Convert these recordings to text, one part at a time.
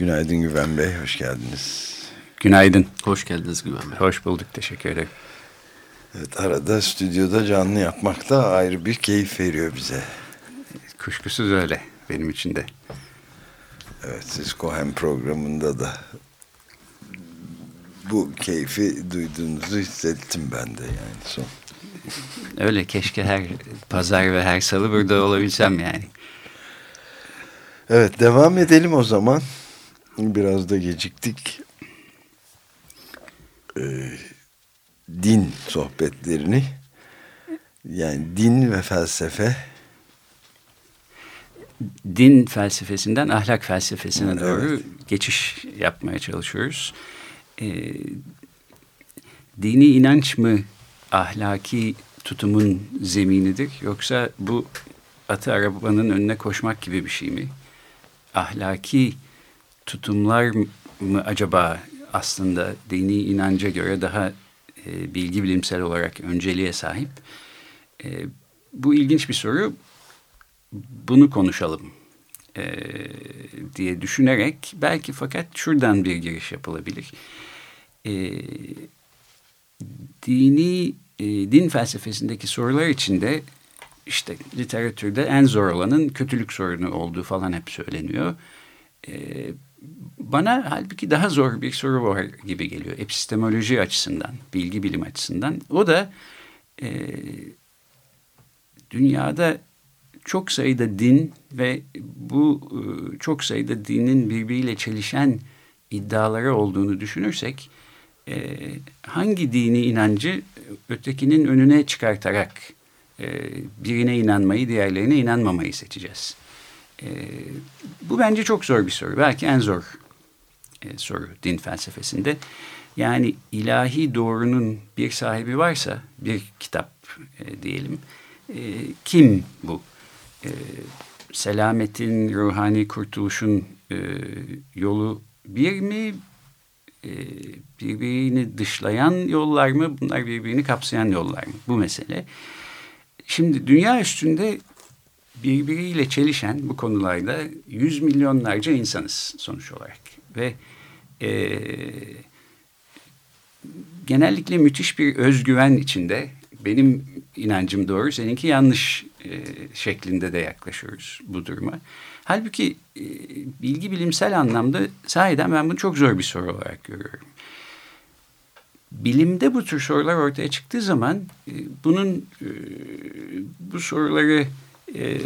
Günaydın Güven Bey, hoş geldiniz. Günaydın. Hoş geldiniz Güven Bey. Hoş bulduk, teşekkür ederim. Evet, arada stüdyoda canlı yapmak da ayrı bir keyif veriyor bize. Kuşkusuz öyle benim için de. Evet, siz Cohen programında da bu keyfi duyduğunuzu hissettim ben de yani son. Öyle keşke her pazar ve her salı burada olabilsem yani. Evet devam edelim o zaman. Biraz da geciktik. Ee, din sohbetlerini yani din ve felsefe din felsefesinden ahlak felsefesine evet. doğru geçiş yapmaya çalışıyoruz. Ee, dini inanç mı ahlaki tutumun zeminidir yoksa bu atı arabanın önüne koşmak gibi bir şey mi? Ahlaki tutumlar mı acaba aslında dini inanca göre daha e, bilgi bilimsel olarak önceliğe sahip? E, bu ilginç bir soru. Bunu konuşalım e, diye düşünerek belki fakat şuradan bir giriş yapılabilir. E, dini e, din felsefesindeki sorular içinde işte literatürde en zor olanın kötülük sorunu olduğu falan hep söyleniyor. E, bana halbuki daha zor bir soru var gibi geliyor epistemoloji açısından, bilgi bilim açısından. O da e, dünyada çok sayıda din ve bu e, çok sayıda dinin birbiriyle çelişen iddiaları olduğunu düşünürsek e, hangi dini inancı ötekinin önüne çıkartarak e, birine inanmayı diğerlerine inanmamayı seçeceğiz. E, bu bence çok zor bir soru. Belki en zor e, soru din felsefesinde. Yani ilahi doğrunun bir sahibi varsa bir kitap e, diyelim. E, kim bu? E, selametin, ruhani kurtuluşun e, yolu bir mi? E, birbirini dışlayan yollar mı? Bunlar birbirini kapsayan yollar mı? Bu mesele. Şimdi dünya üstünde birbiriyle çelişen bu konularda yüz milyonlarca insanız sonuç olarak. Ve e, genellikle müthiş bir özgüven içinde benim inancım doğru, seninki yanlış e, şeklinde de yaklaşıyoruz bu duruma. Halbuki e, bilgi bilimsel anlamda sahiden ben bunu çok zor bir soru olarak görüyorum. Bilimde bu tür sorular ortaya çıktığı zaman e, bunun e, bu soruları e,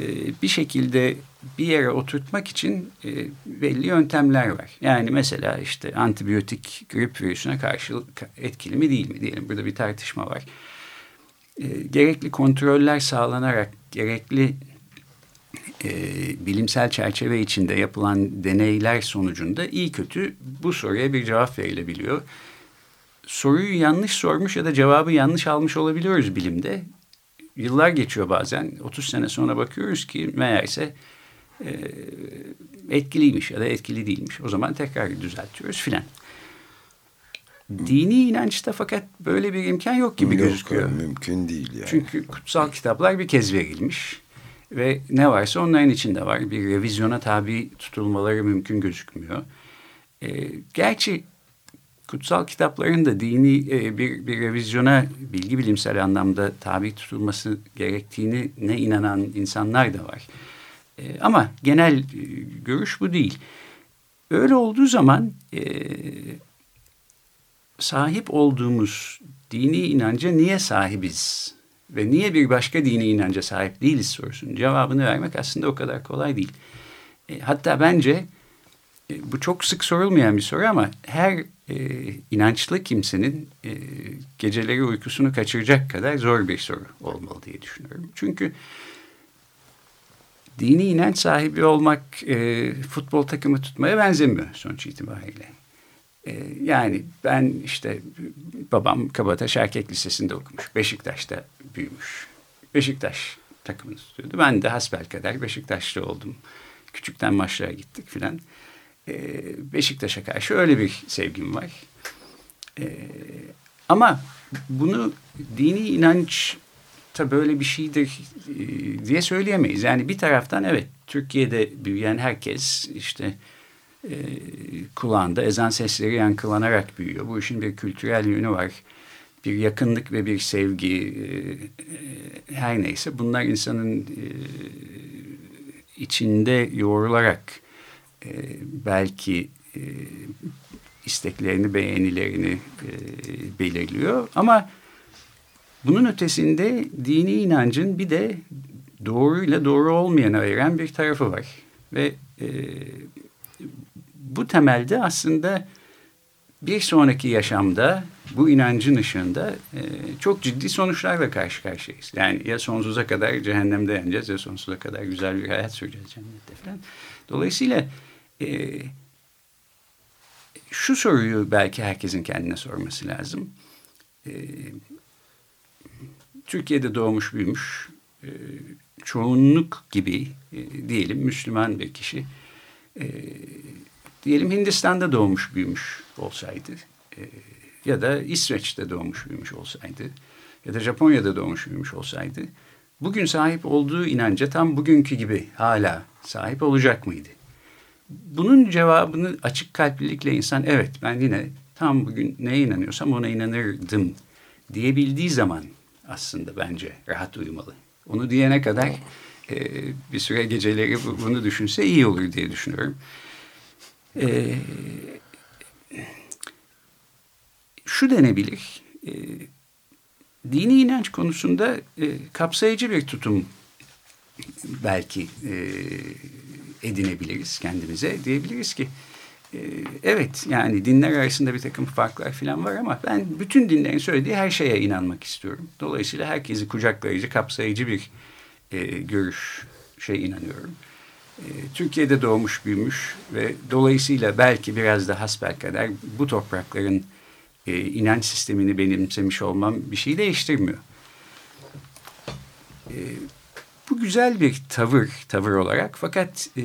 bir şekilde bir yere oturtmak için e, belli yöntemler var. Yani mesela işte antibiyotik grip virüsüne karşı etkili mi değil mi diyelim. Burada bir tartışma var. E, gerekli kontroller sağlanarak gerekli e, bilimsel çerçeve içinde yapılan deneyler sonucunda iyi kötü bu soruya bir cevap verilebiliyor. Soruyu yanlış sormuş ya da cevabı yanlış almış olabiliyoruz bilimde. Yıllar geçiyor bazen. 30 sene sonra bakıyoruz ki meğerse e, etkiliymiş ya da etkili değilmiş. O zaman tekrar düzeltiyoruz filan. Dini inançta fakat böyle bir imkan yok gibi yok, gözüküyor. Mümkün değil yani. Çünkü kutsal kitaplar bir kez verilmiş ve ne varsa onların içinde var. Bir revizyona tabi tutulmaları mümkün gözükmüyor. E, gerçi kutsal kitapların da dini e, bir, bir revizyona bilgi bilimsel anlamda tabi tutulması gerektiğini ne inanan insanlar da var. E, ama genel e, görüş bu değil. Öyle olduğu zaman e, sahip olduğumuz dini inanca niye sahibiz ve niye bir başka dini inanca sahip değiliz sorusunun cevabını vermek aslında o kadar kolay değil. E, hatta bence e, bu çok sık sorulmayan bir soru ama her e, inançlı kimsenin e, geceleri uykusunu kaçıracak kadar zor bir soru olmalı diye düşünüyorum. Çünkü dini inanç sahibi olmak e, futbol takımı tutmaya benzemiyor sonuç itibariyle. E, yani ben işte babam Kabataş Erkek Lisesi'nde okumuş. Beşiktaş'ta büyümüş. Beşiktaş takımını tutuyordu. Ben de hasbelkader Beşiktaşlı oldum. Küçükten maçlara gittik filan. E, Beşiktaş'a karşı öyle bir sevgim var. E, ama bunu dini inanç tabii böyle bir şeydir e, diye söyleyemeyiz. Yani bir taraftan evet Türkiye'de büyüyen herkes işte e, kulağında ezan sesleri yankılanarak büyüyor. Bu işin bir kültürel yönü var. Bir yakınlık ve bir sevgi e, e her neyse bunlar insanın içinde yoğrularak e, belki e, isteklerini, beğenilerini e, belirliyor. Ama bunun ötesinde dini inancın bir de doğruyla doğru olmayanı ayıran bir tarafı var. Ve e, bu temelde aslında bir sonraki yaşamda bu inancın ışığında e, çok ciddi sonuçlarla karşı karşıyayız. Yani ya sonsuza kadar cehennemde yanacağız ya sonsuza kadar güzel bir hayat süreceğiz cennette falan. Dolayısıyla e, şu soruyu belki herkesin kendine sorması lazım. E, Türkiye'de doğmuş büyümüş e, çoğunluk gibi e, diyelim Müslüman bir kişi e, diyelim Hindistan'da doğmuş büyümüş olsaydı ya da İsveç'te doğmuş büyümüş olsaydı ya da Japonya'da doğmuş büyümüş olsaydı bugün sahip olduğu inanca tam bugünkü gibi hala sahip olacak mıydı? Bunun cevabını açık kalplilikle insan evet ben yine tam bugün neye inanıyorsam ona inanırdım diyebildiği zaman aslında bence rahat uyumalı. Onu diyene kadar e, bir süre geceleri bunu düşünse iyi olur diye düşünüyorum. E, şu denebilir. E, dini inanç konusunda e, kapsayıcı bir tutum belki e, edinebiliriz kendimize. Diyebiliriz ki e, evet yani dinler arasında bir takım farklar falan var ama ben bütün dinlerin söylediği her şeye inanmak istiyorum. Dolayısıyla herkesi kucaklayıcı, kapsayıcı bir e, görüş şey inanıyorum. E, Türkiye'de doğmuş, büyümüş ve dolayısıyla belki biraz da hasbelkader bu toprakların e, inanç sistemini benimsemiş olmam bir şey değiştirmiyor. E, bu güzel bir tavır, tavır olarak fakat e,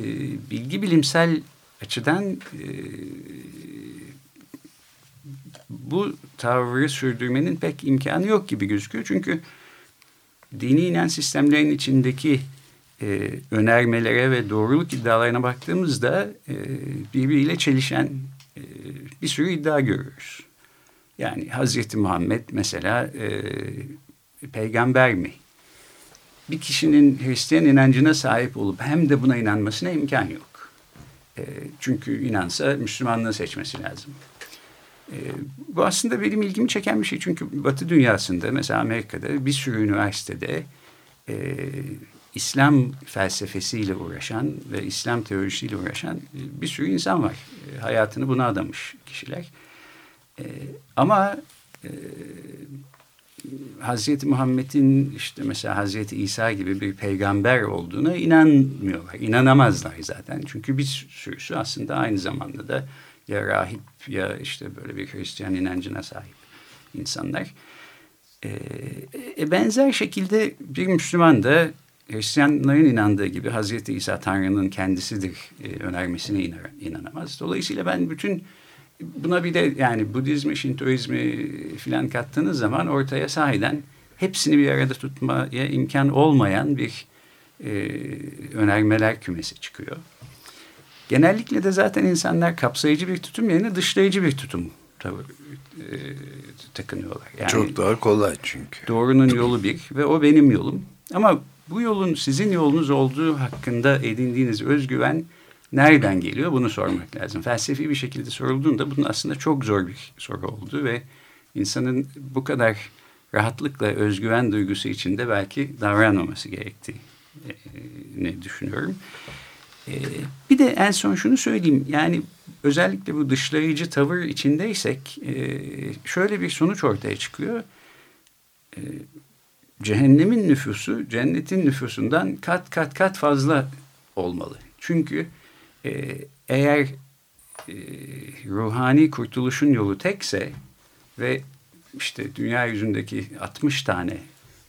bilgi bilimsel açıdan e, bu tavrı sürdürmenin pek imkanı yok gibi gözüküyor. Çünkü dini inanç sistemlerin içindeki e, önermelere ve doğruluk iddialarına baktığımızda e, birbiriyle çelişen e, bir sürü iddia görüyoruz. Yani Hazreti Muhammed mesela e, peygamber mi? Bir kişinin Hristiyan inancına sahip olup hem de buna inanmasına imkan yok. E, çünkü inansa Müslümanlığı seçmesi lazım. E, bu aslında benim ilgimi çeken bir şey. Çünkü Batı dünyasında mesela Amerika'da bir sürü üniversitede e, İslam felsefesiyle uğraşan ve İslam teorisiyle uğraşan bir sürü insan var. E, hayatını buna adamış kişiler. E, ama e, Hazreti Muhammed'in işte mesela Hazreti İsa gibi bir peygamber olduğuna inanmıyorlar. İnanamazlar zaten. Çünkü bir sürüsü aslında aynı zamanda da ya rahip ya işte böyle bir Hristiyan inancına sahip insanlar. E, e, benzer şekilde bir Müslüman da Hristiyanların inandığı gibi Hazreti İsa Tanrı'nın kendisidir e, önermesine inan, inanamaz. Dolayısıyla ben bütün buna bir de yani Budizmi, Şintoizmi filan kattığınız zaman ortaya sahiden hepsini bir arada tutmaya imkan olmayan bir e, önermeler kümesi çıkıyor. Genellikle de zaten insanlar kapsayıcı bir tutum yerine dışlayıcı bir tutum tavır, e, takınıyorlar. Yani Çok daha kolay çünkü. Doğrunun yolu bir ve o benim yolum. Ama bu yolun sizin yolunuz olduğu hakkında edindiğiniz özgüven nereden geliyor bunu sormak lazım. Felsefi bir şekilde sorulduğunda bunun aslında çok zor bir soru oldu ve insanın bu kadar rahatlıkla özgüven duygusu içinde belki davranmaması gerektiğini e, düşünüyorum. E, bir de en son şunu söyleyeyim. Yani özellikle bu dışlayıcı tavır içindeysek e, şöyle bir sonuç ortaya çıkıyor cehennemin nüfusu cennetin nüfusundan kat kat kat fazla olmalı. Çünkü e, eğer e, ruhani kurtuluşun yolu tekse ve işte dünya yüzündeki 60 tane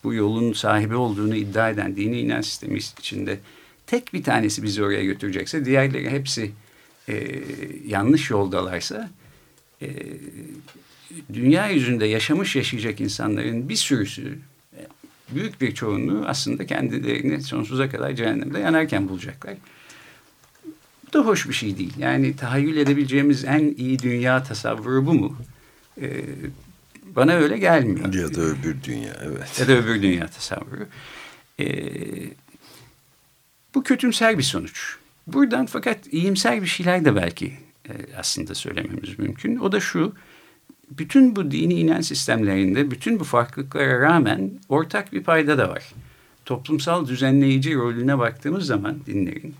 bu yolun sahibi olduğunu iddia eden dini inanç sistemi içinde tek bir tanesi bizi oraya götürecekse diğerleri hepsi e, yanlış yoldalarsa e, dünya yüzünde yaşamış yaşayacak insanların bir sürüsü büyük bir çoğunluğu aslında kendilerini sonsuza kadar cehennemde yanarken bulacaklar. Da hoş bir şey değil. Yani tahayyül edebileceğimiz en iyi dünya tasavvuru bu mu? Ee, bana öyle gelmiyor. Ya da öbür dünya evet. Ya da öbür dünya tasavvuru. Ee, bu kötümser bir sonuç. Buradan fakat iyimser bir şeyler de belki e, aslında söylememiz mümkün. O da şu, bütün bu dini inanç sistemlerinde bütün bu farklılıklara rağmen ortak bir payda da var. Toplumsal düzenleyici rolüne baktığımız zaman dinlerin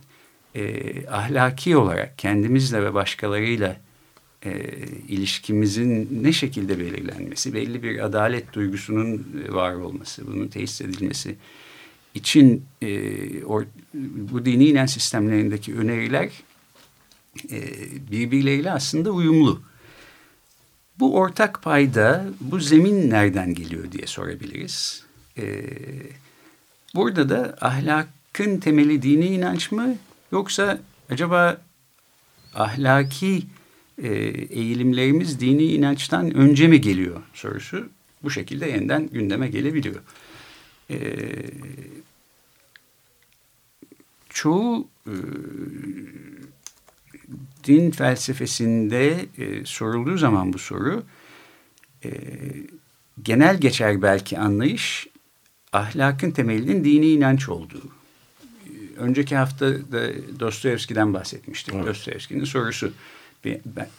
e, ahlaki olarak kendimizle ve başkalarıyla e, ilişkimizin ne şekilde belirlenmesi, belli bir adalet duygusunun var olması, bunun tesis edilmesi için e, or, bu dini inanç sistemlerindeki öneriler e, birbirleriyle aslında uyumlu. Bu ortak payda bu zemin nereden geliyor diye sorabiliriz. Ee, burada da ahlakın temeli dini inanç mı yoksa acaba ahlaki e, eğilimlerimiz dini inançtan önce mi geliyor sorusu bu şekilde yeniden gündeme gelebiliyor. Ee, çoğu e, din felsefesinde e, sorulduğu zaman bu soru e, genel geçer belki anlayış ahlakın temelinin dini inanç olduğu. Önceki hafta da Dostoyevski'den bahsetmiştik. Evet. Dostoyevski'nin sorusu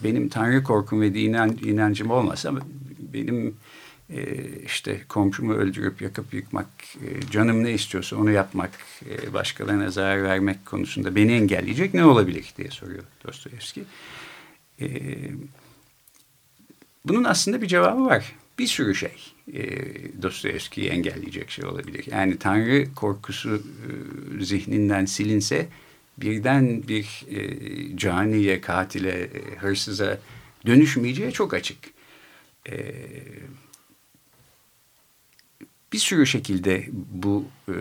benim tanrı korkum ve inancım olmasa benim e, işte komşumu öldürüp yakıp yıkmak, e, canım ne istiyorsa onu yapmak, e, başkalarına zarar vermek konusunda beni engelleyecek ne olabilir diye soruyor Dostoyevski. bunun aslında bir cevabı var. Bir sürü şey e, Dostoyevski'yi engelleyecek şey olabilir. Yani Tanrı korkusu zihninden silinse birden bir caniye, katile, hırsıza dönüşmeyeceği çok açık. Evet bir sürü şekilde bu e,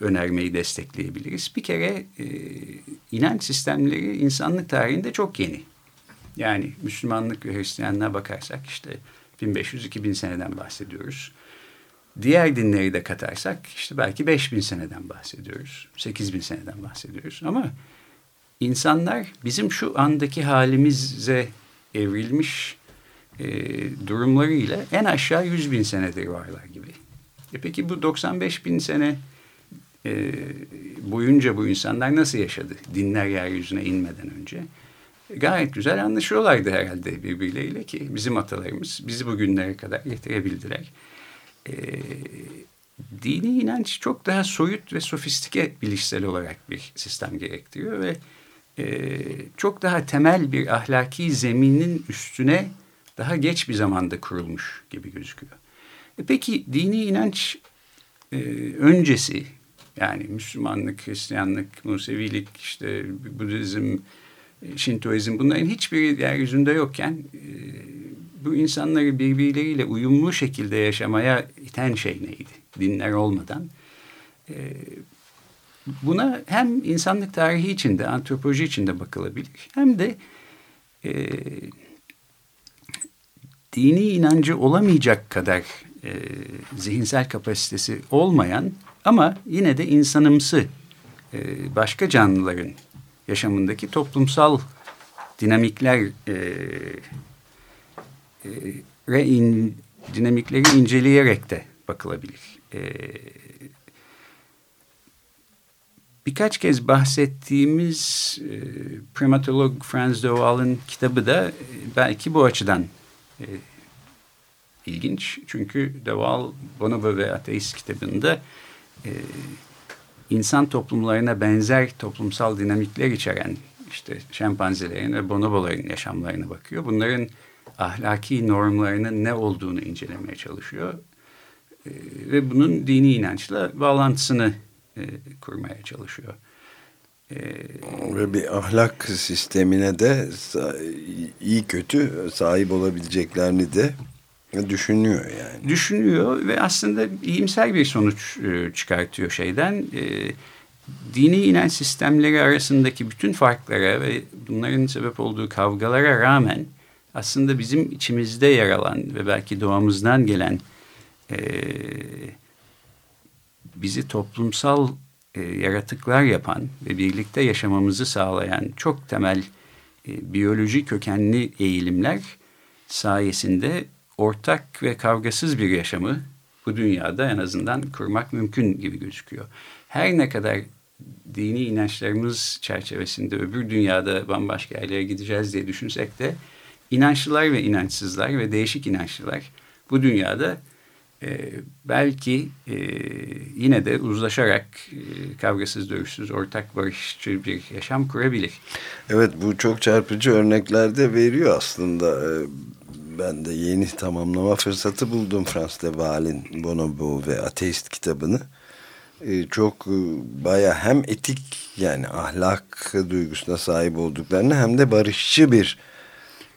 önermeyi destekleyebiliriz. Bir kere e, inanç sistemleri insanlık tarihinde çok yeni. Yani Müslümanlık ve Hristiyanlığa bakarsak işte 1500-2000 seneden bahsediyoruz. Diğer dinleri de katarsak işte belki 5000 seneden bahsediyoruz. 8000 seneden bahsediyoruz. Ama insanlar bizim şu andaki halimize evrilmiş e, durumlarıyla en aşağı 100 bin senedir varlar gibi. E peki bu 95 bin sene e, boyunca bu insanlar nasıl yaşadı? Dinler yeryüzüne inmeden önce. Gayet güzel anlaşıyorlardı herhalde birbirleriyle ki bizim atalarımız bizi bugünlere kadar getirebildiler. E, dini inanç çok daha soyut ve sofistike bilişsel olarak bir sistem gerektiriyor ve e, çok daha temel bir ahlaki zeminin üstüne daha geç bir zamanda kurulmuş gibi gözüküyor. E peki dini inanç e, öncesi yani Müslümanlık, Hristiyanlık, Musevilik, işte Budizm, Şintoizm bunların hiçbiri yeryüzünde yokken e, bu insanları birbirleriyle uyumlu şekilde yaşamaya iten şey neydi? Dinler olmadan. E, buna hem insanlık tarihi içinde, antropoloji içinde bakılabilir hem de e, dini inancı olamayacak kadar e, zihinsel kapasitesi olmayan ama yine de insanımsı e, başka canlıların yaşamındaki toplumsal dinamikler e, e, in, dinamikleri inceleyerek de bakılabilir. E, birkaç kez bahsettiğimiz e, primatolog Franz de Waal'ın kitabı da e, belki bu açıdan e, ilginç. Çünkü Deval Bonobo ve Ateist kitabında e, insan toplumlarına benzer toplumsal dinamikler içeren işte şempanzelerin ve bonoboların yaşamlarına bakıyor. Bunların ahlaki normlarının ne olduğunu incelemeye çalışıyor. E, ve bunun dini inançla bağlantısını e, kurmaya çalışıyor. E, ve bir ahlak sistemine de iyi kötü sahip olabileceklerini de düşünüyor yani. Düşünüyor ve aslında iyimser bir sonuç e, çıkartıyor şeyden. E, dini inanç sistemleri arasındaki bütün farklara ve bunların sebep olduğu kavgalara rağmen aslında bizim içimizde yer alan ve belki doğamızdan gelen e, bizi toplumsal yaratıklar yapan ve birlikte yaşamamızı sağlayan çok temel biyoloji kökenli eğilimler sayesinde ortak ve kavgasız bir yaşamı bu dünyada en azından kurmak mümkün gibi gözüküyor. Her ne kadar dini inançlarımız çerçevesinde öbür dünyada bambaşka yerlere gideceğiz diye düşünsek de inançlılar ve inançsızlar ve değişik inançlılar bu dünyada e, belki e, yine de uzlaşarak e, kavgasız dövüşsüz ortak barışçı bir yaşam kurabilir. Evet bu çok çarpıcı örneklerde veriyor aslında. E, ben de yeni tamamlama fırsatı buldum Frans de Waal'in Bonobo ve Ateist kitabını. E, çok e, baya hem etik yani ahlak duygusuna sahip olduklarını hem de barışçı bir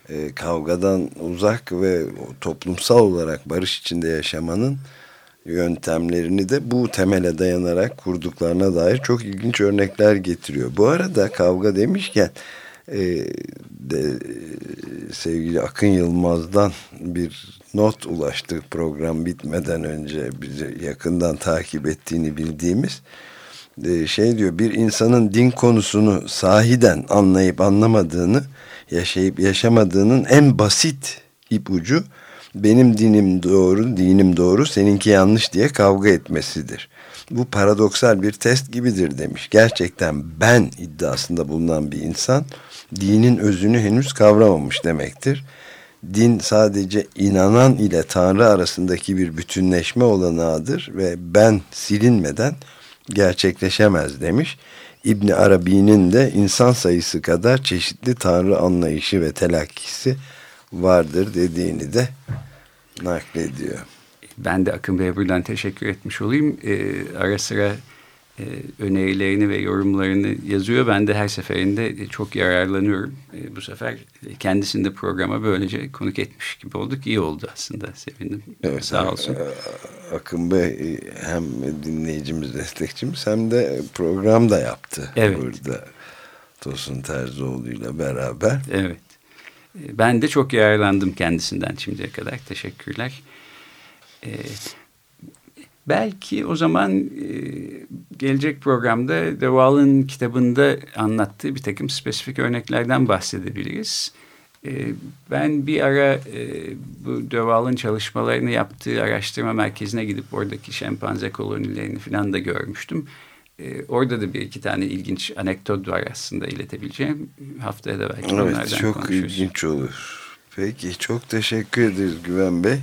e, kavgadan uzak ve toplumsal olarak barış içinde yaşamanın yöntemlerini de bu temele dayanarak kurduklarına dair çok ilginç örnekler getiriyor. Bu arada kavga demişken e, de, sevgili Akın Yılmaz'dan bir not ulaştı program bitmeden önce bizi yakından takip ettiğini bildiğimiz e, şey diyor bir insanın din konusunu sahiden anlayıp anlamadığını yaşayıp yaşamadığının en basit ipucu benim dinim doğru, dinim doğru, seninki yanlış diye kavga etmesidir. Bu paradoksal bir test gibidir demiş. Gerçekten ben iddiasında bulunan bir insan dinin özünü henüz kavramamış demektir. Din sadece inanan ile Tanrı arasındaki bir bütünleşme olanağıdır ve ben silinmeden gerçekleşemez demiş. İbni Arabi'nin de insan sayısı kadar çeşitli tanrı anlayışı ve telakkisi vardır dediğini de naklediyor. Ben de Akın Bey'e buradan teşekkür etmiş olayım. Ee, ara sıra e, önerilerini ve yorumlarını yazıyor. Ben de her seferinde çok yararlanıyorum. E, bu sefer kendisini de programa böylece konuk etmiş gibi olduk. İyi oldu aslında. Sevindim. Evet, Sağ olsun. E, Akın Bey hem dinleyicimiz, destekçimiz hem de program da yaptı. Evet. Burada Tosun Terzioğlu ile beraber. Evet. Ben de çok yararlandım kendisinden şimdiye kadar. Teşekkürler. Evet. Belki o zaman e, gelecek programda De kitabında anlattığı bir takım spesifik örneklerden bahsedebiliriz. E, ben bir ara e, bu De çalışmalarını yaptığı araştırma merkezine gidip oradaki şempanze kolonilerini falan da görmüştüm. E, orada da bir iki tane ilginç anekdot var aslında iletebileceğim. Haftaya da belki evet, onlardan çok konuşuruz. çok ilginç olur. Peki çok teşekkür ederiz Güven Bey.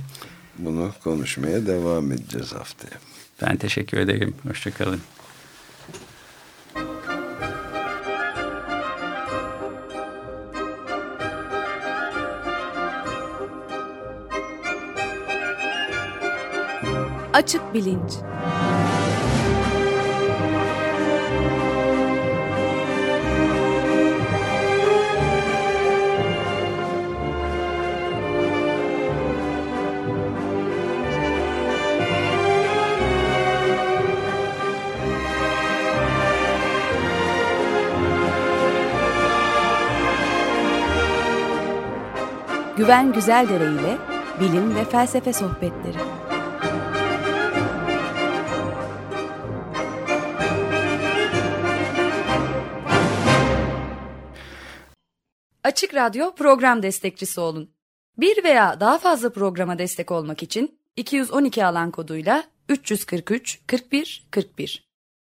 Bunu konuşmaya devam edeceğiz haftaya. Ben teşekkür ederim. Hoşçakalın. Açık Bilinç Güven Güzeldere ile bilim ve felsefe sohbetleri. Açık Radyo program destekçisi olun. Bir veya daha fazla programa destek olmak için 212 alan koduyla 343 41 41